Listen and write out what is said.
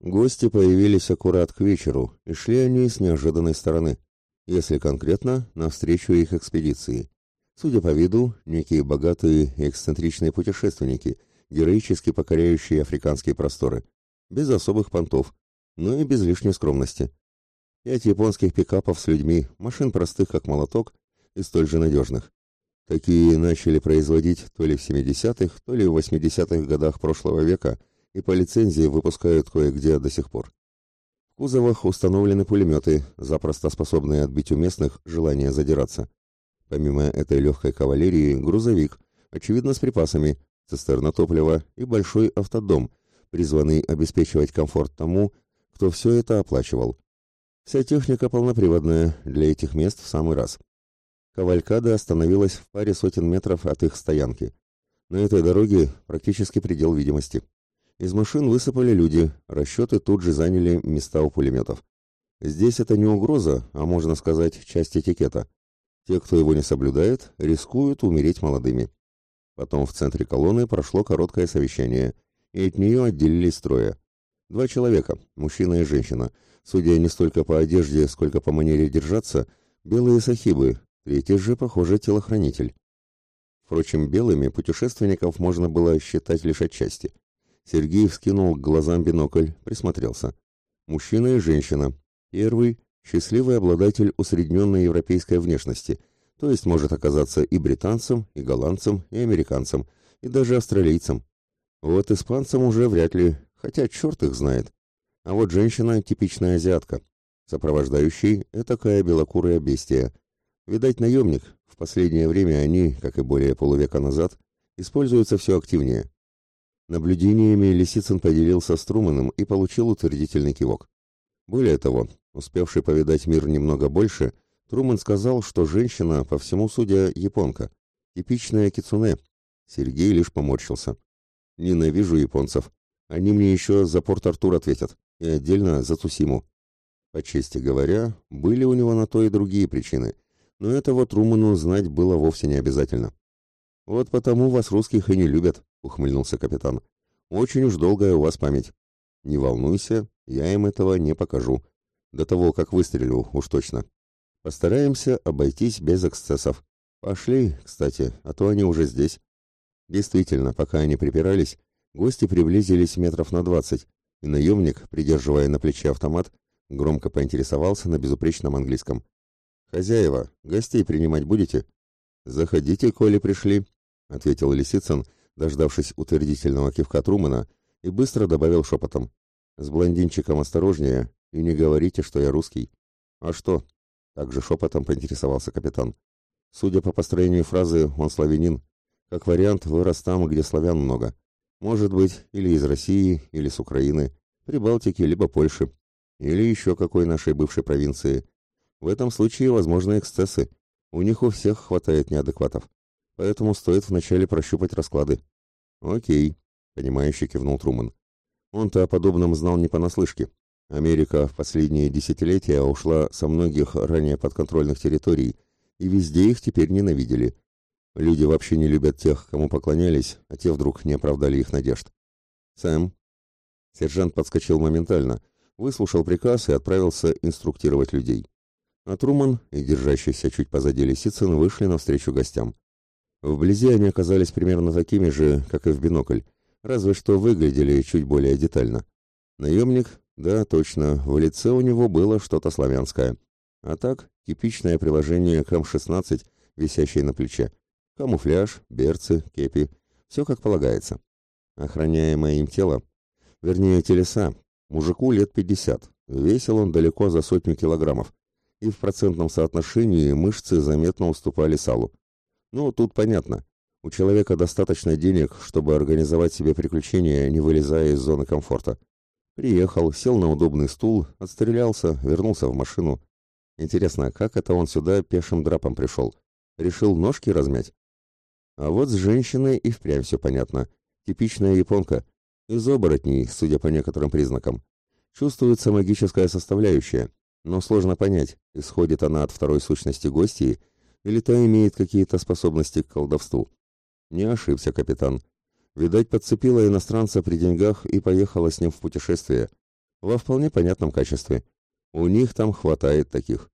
Гости появились аккурат к вечеру, и шли они с неожиданной стороны, если конкретно, навстречу их экспедиции. Судя по виду, некие богатые и эксцентричные путешественники, героически покоряющие африканские просторы, без особых понтов, но и без лишней скромности. Пять японских пикапов с людьми, машин простых как молоток и столь же надежных. Такие начали производить то ли в 70-х, то ли в 80-х годах прошлого века и по лицензии выпускают кое-где до сих пор. В кузовах установлены пулеметы, запросто способные отбить у местных желание задираться. Помимо этой легкой кавалерии, грузовик, очевидно с припасами, цистерна топлива и большой автодом, призванный обеспечивать комфорт тому, кто все это оплачивал. Вся техника полноприводная, для этих мест в самый раз. Кавалькада остановилась в паре сотен метров от их стоянки. На этой дороге практически предел видимости. Из машин высыпали люди, расчеты тут же заняли места у пулеметов. Здесь это не угроза, а можно сказать, часть этикета. Те, кто его не соблюдает, рискуют умереть молодыми. Потом в центре колонны прошло короткое совещание, и от нее отделились трое. Два человека, мужчина и женщина, судя не столько по одежде, сколько по манере держаться, белые сахибы, Третий же, похоже, телохранитель. Впрочем, белыми путешественников можно было считать лишь отчасти. Сергей вскинул к глазам бинокль, присмотрелся. Мужчина и женщина. Первый – счастливый обладатель усредненной европейской внешности, то есть может оказаться и британцем, и голландцем, и американцем, и даже австралийцем. Вот испанцам уже вряд ли, хотя черт их знает. А вот женщина – типичная азиатка. Сопровождающий – этакая белокурая бестия – Видать, наемник. В последнее время они, как и более полувека назад, используются все активнее. Наблюдениями Лисицын поделился с Труманом и получил утвердительный кивок. Более того, успевший повидать мир немного больше, Труман сказал, что женщина, по всему судя, японка. Типичная кицуне. Сергей лишь поморщился. Ненавижу японцев. Они мне еще за Порт-Артур ответят. И отдельно за Цусиму. По чести говоря, были у него на то и другие причины – но этого Труману знать было вовсе не обязательно. «Вот потому вас русских и не любят», — ухмыльнулся капитан. «Очень уж долгая у вас память. Не волнуйся, я им этого не покажу. До того, как выстрелю, уж точно. Постараемся обойтись без эксцессов. Пошли, кстати, а то они уже здесь». Действительно, пока они припирались, гости приблизились метров на двадцать, и наемник, придерживая на плече автомат, громко поинтересовался на безупречном английском. «Хозяева, гостей принимать будете?» «Заходите, коли пришли», — ответил Лисицын, дождавшись утвердительного кивка Трумана, и быстро добавил шепотом. «С блондинчиком осторожнее, и не говорите, что я русский». «А что?» — также шепотом поинтересовался капитан. Судя по построению фразы, он славянин. Как вариант, вырос там, где славян много. Может быть, или из России, или с Украины, Прибалтики, либо Польши, или еще какой нашей бывшей провинции. В этом случае возможны эксцессы. У них у всех хватает неадекватов. Поэтому стоит вначале прощупать расклады. Окей, понимающе кивнул Труман. Он-то о подобном знал не понаслышке. Америка в последние десятилетия ушла со многих ранее подконтрольных территорий, и везде их теперь ненавидели. Люди вообще не любят тех, кому поклонялись, а те вдруг не оправдали их надежд. Сэм. Сержант подскочил моментально, выслушал приказ и отправился инструктировать людей а Труман и держащийся чуть позади Лисицын вышли навстречу гостям. Вблизи они оказались примерно такими же, как и в бинокль, разве что выглядели чуть более детально. Наемник, да, точно, в лице у него было что-то славянское. А так, типичное приложение к М-16, висящее на плече. Камуфляж, берцы, кепи, все как полагается. Охраняемое им тело, вернее телеса, мужику лет 50, весил он далеко за сотню килограммов, и в процентном соотношении мышцы заметно уступали салу. Ну, тут понятно. У человека достаточно денег, чтобы организовать себе приключения, не вылезая из зоны комфорта. Приехал, сел на удобный стул, отстрелялся, вернулся в машину. Интересно, как это он сюда пешим драпом пришел? Решил ножки размять? А вот с женщиной и впрямь все понятно. Типичная японка. Из оборотней, судя по некоторым признакам. Чувствуется магическая составляющая. Но сложно понять, исходит она от второй сущности гостей или та имеет какие-то способности к колдовству. Не ошибся капитан. Видать, подцепила иностранца при деньгах и поехала с ним в путешествие. во вполне понятном качестве. У них там хватает таких.